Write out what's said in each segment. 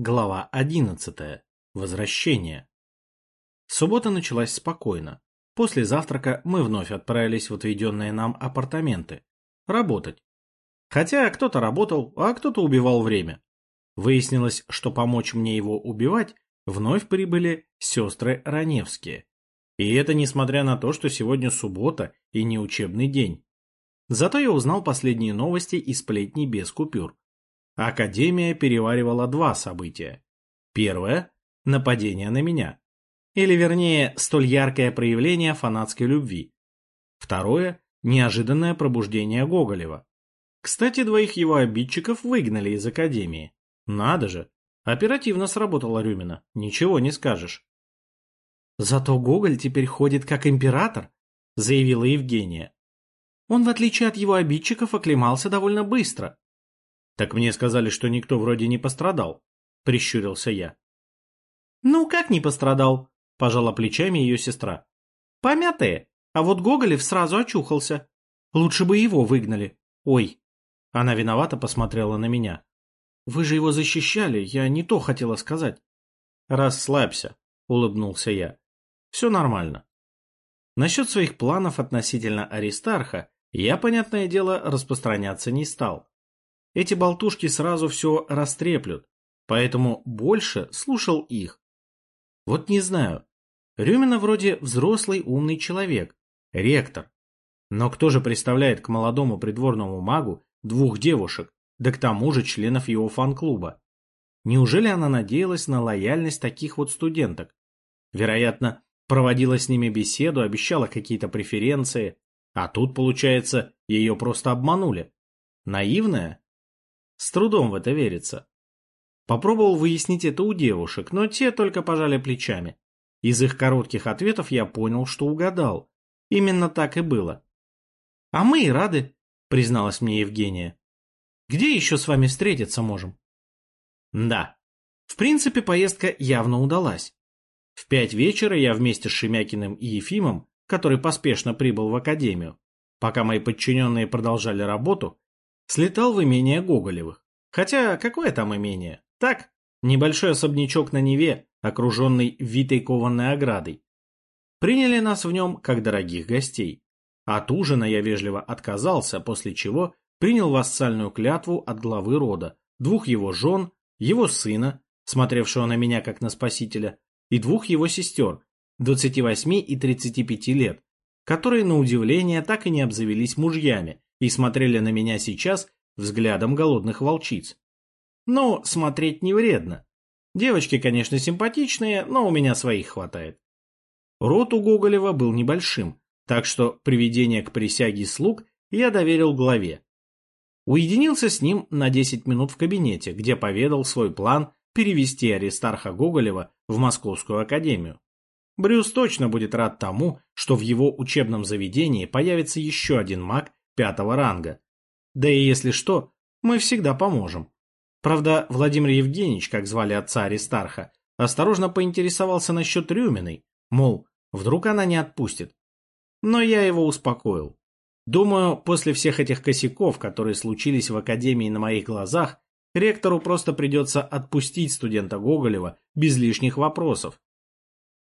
Глава 11. Возвращение. Суббота началась спокойно. После завтрака мы вновь отправились в отведенные нам апартаменты. Работать. Хотя кто-то работал, а кто-то убивал время. Выяснилось, что помочь мне его убивать вновь прибыли сестры Раневские. И это несмотря на то, что сегодня суббота и не учебный день. Зато я узнал последние новости и сплетни без купюр. Академия переваривала два события. Первое – нападение на меня. Или вернее, столь яркое проявление фанатской любви. Второе – неожиданное пробуждение Гоголева. Кстати, двоих его обидчиков выгнали из Академии. Надо же, оперативно сработала Рюмина, ничего не скажешь. «Зато Гоголь теперь ходит как император», – заявила Евгения. Он, в отличие от его обидчиков, оклемался довольно быстро. Так мне сказали, что никто вроде не пострадал, прищурился я. Ну, как не пострадал? Пожала плечами ее сестра. Помятые, а вот Гоголев сразу очухался. Лучше бы его выгнали. Ой. Она виновато посмотрела на меня. Вы же его защищали, я не то хотела сказать. Расслабься, улыбнулся я. Все нормально. Насчет своих планов относительно Аристарха я, понятное дело, распространяться не стал. Эти болтушки сразу все растреплют, поэтому больше слушал их. Вот не знаю. Рюмина вроде взрослый умный человек, ректор. Но кто же представляет к молодому придворному магу двух девушек, да к тому же членов его фан-клуба? Неужели она надеялась на лояльность таких вот студенток? Вероятно, проводила с ними беседу, обещала какие-то преференции, а тут, получается, ее просто обманули. Наивная? С трудом в это верится. Попробовал выяснить это у девушек, но те только пожали плечами. Из их коротких ответов я понял, что угадал. Именно так и было. — А мы и рады, — призналась мне Евгения. — Где еще с вами встретиться можем? — Да. В принципе, поездка явно удалась. В пять вечера я вместе с Шемякиным и Ефимом, который поспешно прибыл в академию, пока мои подчиненные продолжали работу, слетал в имение Гоголевых. Хотя, какое там имение? Так, небольшой особнячок на Неве, окруженный витой кованой оградой. Приняли нас в нем как дорогих гостей. От ужина я вежливо отказался, после чего принял вассальную клятву от главы рода, двух его жен, его сына, смотревшего на меня как на спасителя, и двух его сестер, 28 и 35 лет, которые, на удивление, так и не обзавелись мужьями и смотрели на меня сейчас взглядом голодных волчиц. Но смотреть не вредно. Девочки, конечно, симпатичные, но у меня своих хватает. Рот у Гоголева был небольшим, так что приведение к присяге слуг я доверил главе. Уединился с ним на 10 минут в кабинете, где поведал свой план перевести Аристарха Гоголева в Московскую академию. Брюс точно будет рад тому, что в его учебном заведении появится еще один маг пятого ранга. Да и если что, мы всегда поможем. Правда, Владимир Евгеньевич, как звали отца Аристарха, осторожно поинтересовался насчет Рюминой, мол, вдруг она не отпустит. Но я его успокоил. Думаю, после всех этих косяков, которые случились в академии на моих глазах, ректору просто придется отпустить студента Гоголева без лишних вопросов.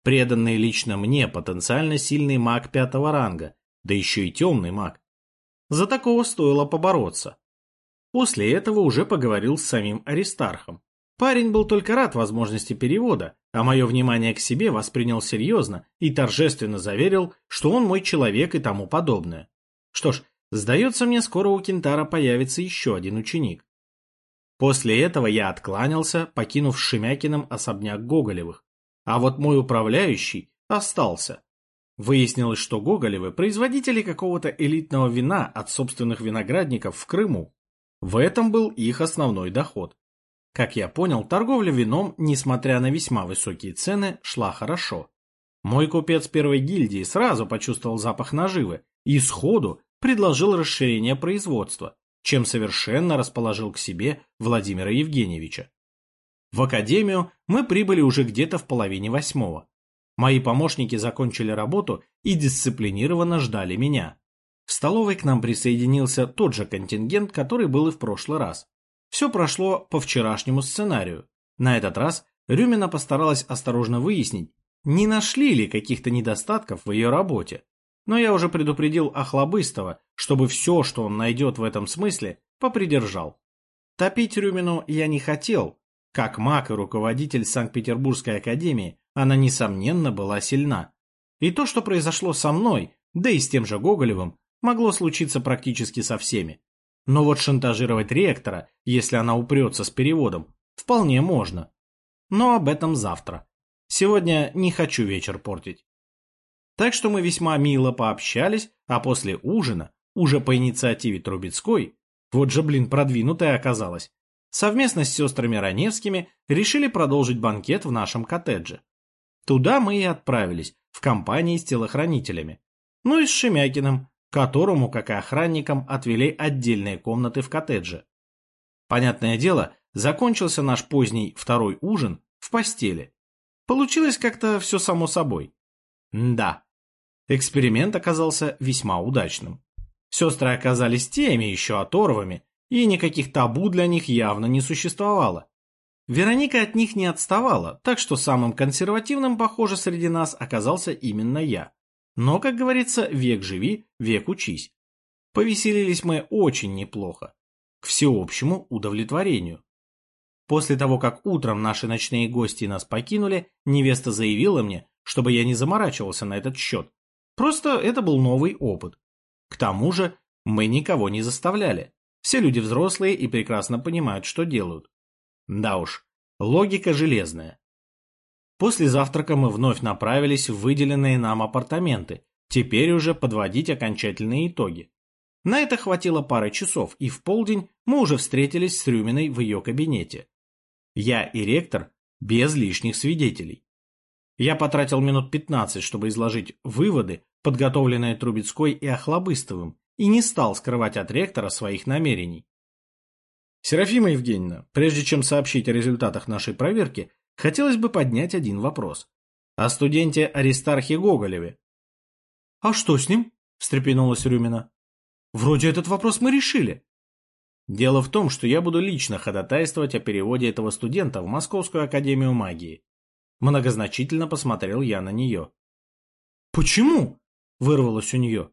Преданный лично мне потенциально сильный маг пятого ранга, да еще и темный маг. За такого стоило побороться. После этого уже поговорил с самим Аристархом. Парень был только рад возможности перевода, а мое внимание к себе воспринял серьезно и торжественно заверил, что он мой человек и тому подобное. Что ж, сдается мне, скоро у Кентара появится еще один ученик. После этого я откланялся, покинув Шемякиным особняк Гоголевых. А вот мой управляющий остался. Выяснилось, что Гоголевы – производители какого-то элитного вина от собственных виноградников в Крыму. В этом был их основной доход. Как я понял, торговля вином, несмотря на весьма высокие цены, шла хорошо. Мой купец первой гильдии сразу почувствовал запах наживы и сходу предложил расширение производства, чем совершенно расположил к себе Владимира Евгеньевича. В академию мы прибыли уже где-то в половине восьмого. Мои помощники закончили работу и дисциплинированно ждали меня. В столовой к нам присоединился тот же контингент, который был и в прошлый раз. Все прошло по вчерашнему сценарию. На этот раз Рюмина постаралась осторожно выяснить, не нашли ли каких-то недостатков в ее работе. Но я уже предупредил Охлобыстова, чтобы все, что он найдет в этом смысле, попридержал. Топить Рюмину я не хотел. Как маг и руководитель Санкт-Петербургской академии, она, несомненно, была сильна. И то, что произошло со мной, да и с тем же Гоголевым, могло случиться практически со всеми. Но вот шантажировать ректора, если она упрется с переводом, вполне можно. Но об этом завтра. Сегодня не хочу вечер портить. Так что мы весьма мило пообщались, а после ужина, уже по инициативе Трубецкой, вот же, блин, продвинутая оказалась, совместно с сестрами Раневскими решили продолжить банкет в нашем коттедже. Туда мы и отправились, в компании с телохранителями. Ну и с Шемякиным, которому, как и охранникам, отвели отдельные комнаты в коттедже. Понятное дело, закончился наш поздний второй ужин в постели. Получилось как-то все само собой. М да, эксперимент оказался весьма удачным. Сестры оказались теми еще оторвами, и никаких табу для них явно не существовало. Вероника от них не отставала, так что самым консервативным, похоже, среди нас оказался именно я. Но, как говорится, век живи, век учись. Повеселились мы очень неплохо. К всеобщему удовлетворению. После того, как утром наши ночные гости нас покинули, невеста заявила мне, чтобы я не заморачивался на этот счет. Просто это был новый опыт. К тому же мы никого не заставляли. Все люди взрослые и прекрасно понимают, что делают. Да уж, логика железная. После завтрака мы вновь направились в выделенные нам апартаменты, теперь уже подводить окончательные итоги. На это хватило пары часов, и в полдень мы уже встретились с Рюминой в ее кабинете. Я и ректор без лишних свидетелей. Я потратил минут 15, чтобы изложить выводы, подготовленные Трубецкой и Охлобыстовым, и не стал скрывать от ректора своих намерений. Серафима Евгеньевна, прежде чем сообщить о результатах нашей проверки, хотелось бы поднять один вопрос. О студенте Аристархе Гоголеве. — А что с ним? — встрепенулась Рюмина. — Вроде этот вопрос мы решили. Дело в том, что я буду лично ходатайствовать о переводе этого студента в Московскую академию магии. Многозначительно посмотрел я на нее. «Почему?» – вырвалось у нее.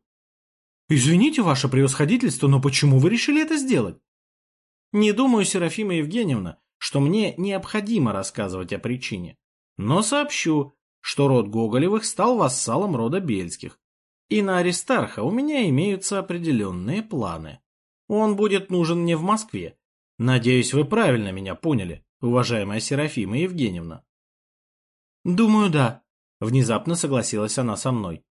«Извините, ваше превосходительство, но почему вы решили это сделать?» «Не думаю, Серафима Евгеньевна, что мне необходимо рассказывать о причине. Но сообщу, что род Гоголевых стал вассалом рода Бельских. И на Аристарха у меня имеются определенные планы». Он будет нужен мне в Москве. Надеюсь, вы правильно меня поняли, уважаемая Серафима Евгеньевна. Думаю, да. Внезапно согласилась она со мной.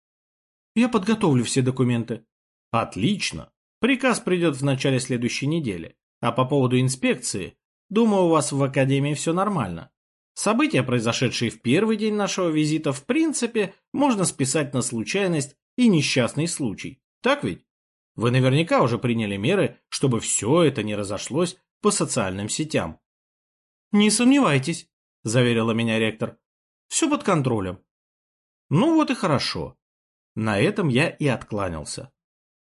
Я подготовлю все документы. Отлично. Приказ придет в начале следующей недели. А по поводу инспекции, думаю, у вас в академии все нормально. События, произошедшие в первый день нашего визита, в принципе, можно списать на случайность и несчастный случай. Так ведь? Вы наверняка уже приняли меры, чтобы все это не разошлось по социальным сетям. «Не сомневайтесь», – заверила меня ректор. «Все под контролем». Ну вот и хорошо. На этом я и откланялся.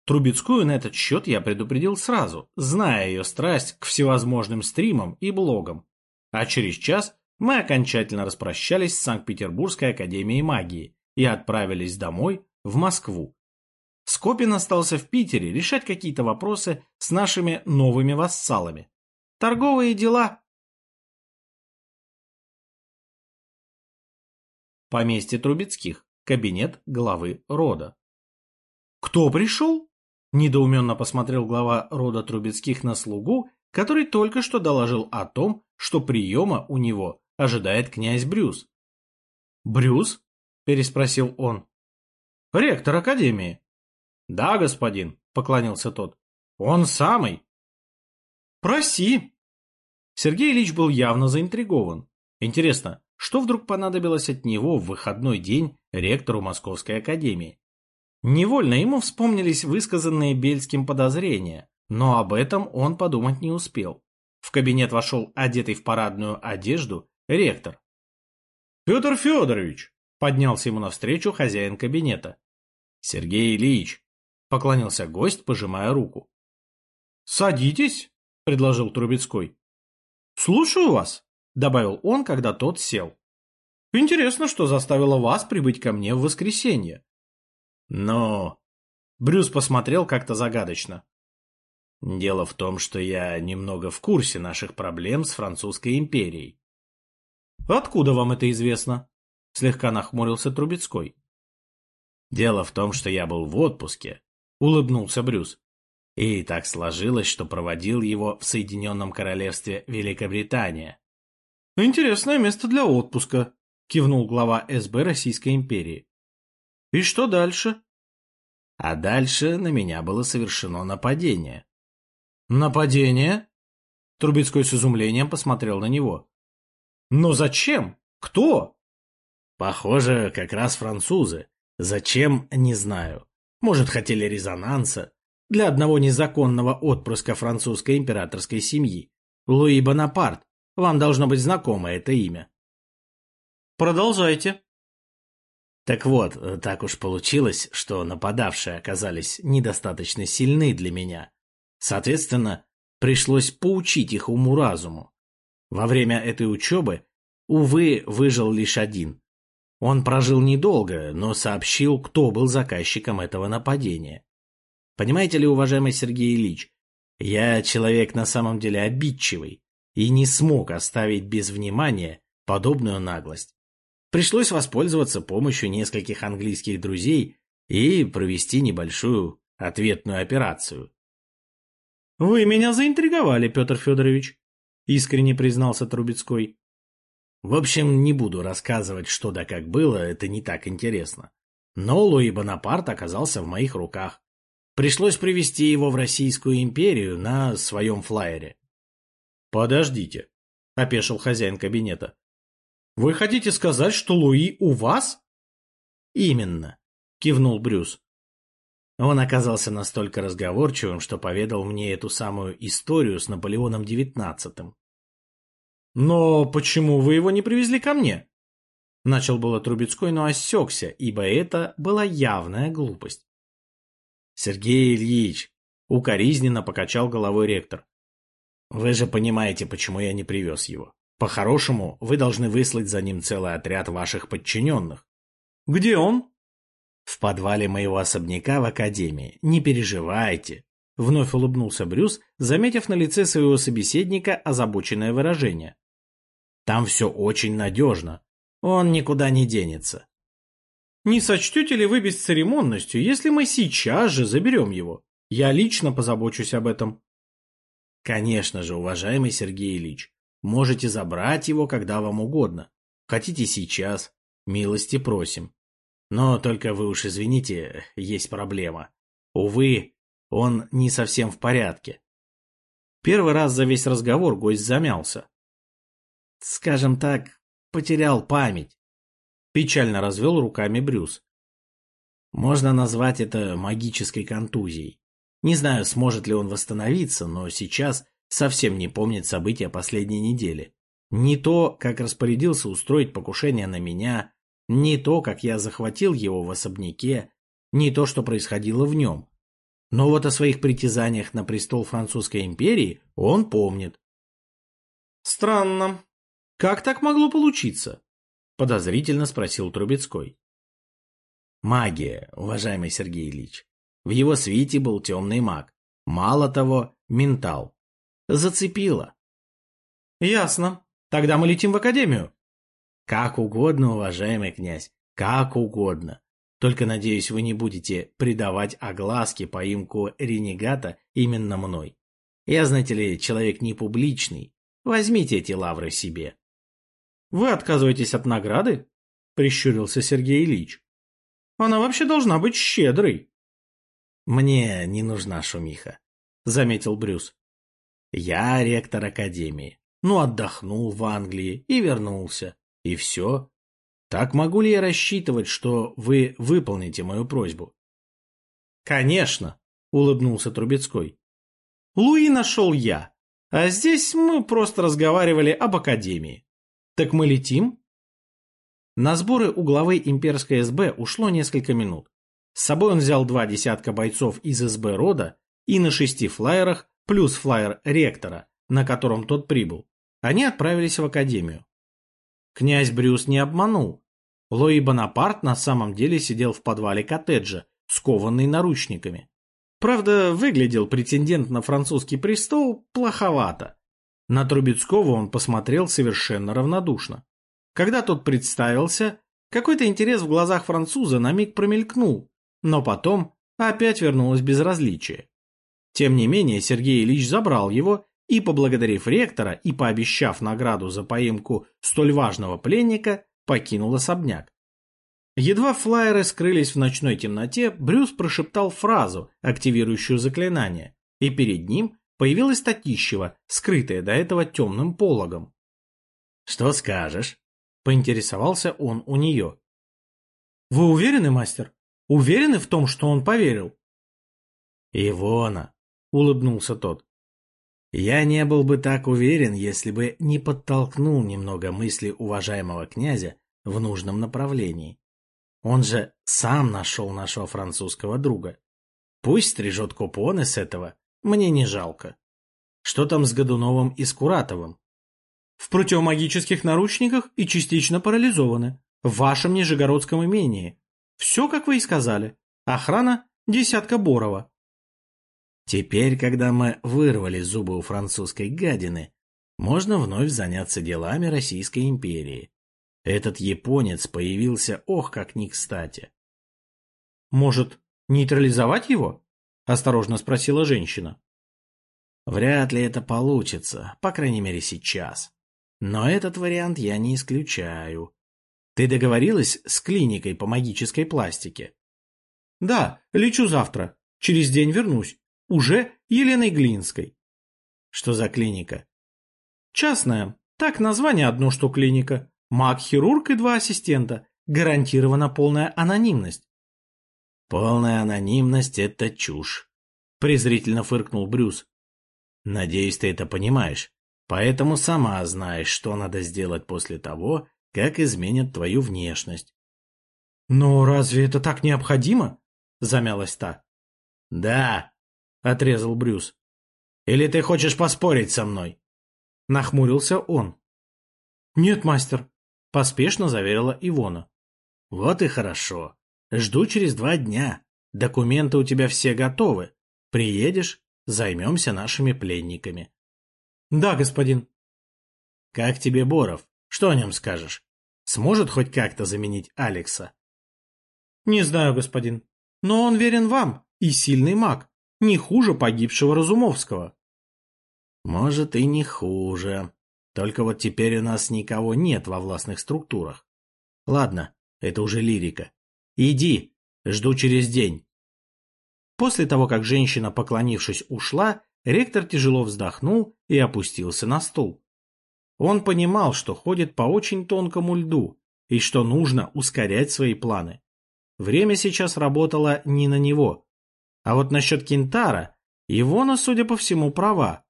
Трубецкую на этот счет я предупредил сразу, зная ее страсть к всевозможным стримам и блогам. А через час мы окончательно распрощались с Санкт-Петербургской академией магии и отправились домой, в Москву, Скопин остался в Питере решать какие-то вопросы с нашими новыми вассалами. Торговые дела. Поместье Трубецких. Кабинет главы рода. «Кто пришел?» – недоуменно посмотрел глава рода Трубецких на слугу, который только что доложил о том, что приема у него ожидает князь Брюс. «Брюс?» – переспросил он. «Ректор Академии», да, господин, поклонился тот. Он самый. Проси. Сергей Ильич был явно заинтригован. Интересно, что вдруг понадобилось от него в выходной день ректору Московской академии? Невольно ему вспомнились высказанные Бельским подозрения, но об этом он подумать не успел. В кабинет вошел одетый в парадную одежду ректор. «Петр Федорович!» — поднялся ему навстречу хозяин кабинета. «Сергей Ильич, Поклонился гость, пожимая руку. «Садитесь», — предложил Трубецкой. «Слушаю вас», добавил он, когда тот сел. Интересно, что заставило вас прибыть ко мне в воскресенье. Но... Брюс посмотрел как-то загадочно. Дело в том, что я немного в курсе наших проблем с Французской империей. Откуда вам это известно? Слегка нахмурился Трубецкой. Дело в том, что я был в отпуске, улыбнулся Брюс. И так сложилось, что проводил его в Соединенном Королевстве Великобритания. Интересное место для отпуска, кивнул глава СБ Российской империи. И что дальше? А дальше на меня было совершено нападение. Нападение? Трубецкой с изумлением посмотрел на него. Но зачем? Кто? Похоже, как раз французы. Зачем, не знаю. Может, хотели резонанса для одного незаконного отпрыска французской императорской семьи. Луи Бонапарт. Вам должно быть знакомо это имя. Продолжайте. Так вот, так уж получилось, что нападавшие оказались недостаточно сильны для меня. Соответственно, пришлось поучить их уму-разуму. Во время этой учебы, увы, выжил лишь один. Он прожил недолго, но сообщил, кто был заказчиком этого нападения. Понимаете ли, уважаемый Сергей Ильич, я человек на самом деле обидчивый и не смог оставить без внимания подобную наглость. Пришлось воспользоваться помощью нескольких английских друзей и провести небольшую ответную операцию. «Вы меня заинтриговали, Петр Федорович», — искренне признался Трубецкой. В общем, не буду рассказывать, что да как было, это не так интересно. Но Луи Бонапарт оказался в моих руках. Пришлось привести его в Российскую империю на своем флайере. «Подождите», — опешил хозяин кабинета. «Вы хотите сказать, что Луи у вас?» «Именно», — кивнул Брюс. Он оказался настолько разговорчивым, что поведал мне эту самую историю с Наполеоном девятнадцатым. «Но почему вы его не привезли ко мне?» Начал было Трубецкой, но осекся, ибо это была явная глупость. «Сергей Ильич!» — укоризненно покачал головой ректор. «Вы же понимаете, почему я не привез его. По-хорошему, вы должны выслать за ним целый отряд ваших подчиненных». «Где он?» «В подвале моего особняка в Академии. Не переживайте». Вновь улыбнулся Брюс, заметив на лице своего собеседника озабоченное выражение. Там все очень надежно. Он никуда не денется. Не сочтете ли вы бесцеремонностью, если мы сейчас же заберем его? Я лично позабочусь об этом. Конечно же, уважаемый Сергей Ильич, можете забрать его, когда вам угодно. Хотите сейчас, милости просим. Но только вы уж извините, есть проблема. Увы, он не совсем в порядке. Первый раз за весь разговор гость замялся скажем так, потерял память. Печально развел руками Брюс. Можно назвать это магической контузией. Не знаю, сможет ли он восстановиться, но сейчас совсем не помнит события последней недели. Не то, как распорядился устроить покушение на меня, не то, как я захватил его в особняке, не то, что происходило в нем. Но вот о своих притязаниях на престол Французской империи он помнит. Странно, как так могло получиться? Подозрительно спросил Трубецкой. Магия, уважаемый Сергей Ильич. В его свите был темный маг. Мало того, ментал. Зацепило. Ясно. Тогда мы летим в академию. Как угодно, уважаемый князь, как угодно. Только, надеюсь, вы не будете придавать огласке поимку ренегата именно мной. Я, знаете ли, человек не публичный. Возьмите эти лавры себе. Вы отказываетесь от награды? Прищурился Сергей Ильич. Она вообще должна быть щедрой. Мне не нужна шумиха, заметил Брюс. Я ректор академии. Ну, отдохнул в Англии и вернулся. И все. Так могу ли я рассчитывать, что вы выполните мою просьбу? Конечно, улыбнулся Трубецкой. Луи нашел я, а здесь мы просто разговаривали об академии. Так мы летим? На сборы у главы имперской СБ ушло несколько минут. С собой он взял два десятка бойцов из СБ рода и на шести флайерах, плюс флайер ректора, на котором тот прибыл, они отправились в академию. Князь Брюс не обманул. Луи Бонапарт на самом деле сидел в подвале коттеджа, скованный наручниками. Правда, выглядел претендент на французский престол плоховато. На Трубецкого он посмотрел совершенно равнодушно. Когда тот представился, какой-то интерес в глазах француза на миг промелькнул, но потом опять вернулось безразличие. Тем не менее, Сергей Ильич забрал его и, поблагодарив ректора и пообещав награду за поимку столь важного пленника, покинул особняк. Едва флайеры скрылись в ночной темноте, Брюс прошептал фразу, активирующую заклинание, и перед ним появилась Татищева, скрытая до этого темным пологом. «Что скажешь?» — поинтересовался он у нее. «Вы уверены, мастер? Уверены в том, что он поверил?» «Ивона», — улыбнулся тот. «Я не был бы так уверен, если бы не подтолкнул немного мысли уважаемого князя в нужном направлении. Он же сам нашел нашего французского друга. Пусть стрижет купоны с этого, мне не жалко. Что там с Годуновым и Скуратовым? В противомагических наручниках и частично парализованы. В вашем Нижегородском имении. Все, как вы и сказали. Охрана – десятка Борова. Теперь, когда мы вырвали зубы у французской гадины, можно вновь заняться делами Российской империи. Этот японец появился ох как не кстати. «Может, нейтрализовать его?» — осторожно спросила женщина. «Вряд ли это получится, по крайней мере сейчас. Но этот вариант я не исключаю. Ты договорилась с клиникой по магической пластике?» «Да, лечу завтра. Через день вернусь. Уже Еленой Глинской». «Что за клиника?» «Частная. Так название одно, что клиника. Маг-хирург и два ассистента. Гарантирована полная анонимность. Полная анонимность — это чушь. Презрительно фыркнул Брюс. Надеюсь, ты это понимаешь. Поэтому сама знаешь, что надо сделать после того, как изменят твою внешность. Но разве это так необходимо? Замялась та. Да, отрезал Брюс. Или ты хочешь поспорить со мной? Нахмурился он. Нет, мастер, Поспешно заверила Ивона. Вот и хорошо. Жду через два дня. Документы у тебя все готовы. Приедешь, займемся нашими пленниками. Да, господин. Как тебе Боров? Что о нем скажешь? Сможет хоть как-то заменить Алекса? Не знаю, господин. Но он верен вам и сильный маг. Не хуже погибшего Разумовского. Может и не хуже, только вот теперь у нас никого нет во властных структурах. Ладно, это уже лирика. Иди, жду через день. После того, как женщина, поклонившись, ушла, ректор тяжело вздохнул и опустился на стул. Он понимал, что ходит по очень тонкому льду и что нужно ускорять свои планы. Время сейчас работало не на него. А вот насчет Кентара, Ивона, судя по всему, права.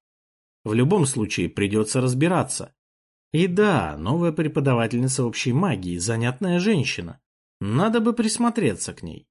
В любом случае придется разбираться. И да, новая преподавательница общей магии, занятная женщина. Надо бы присмотреться к ней.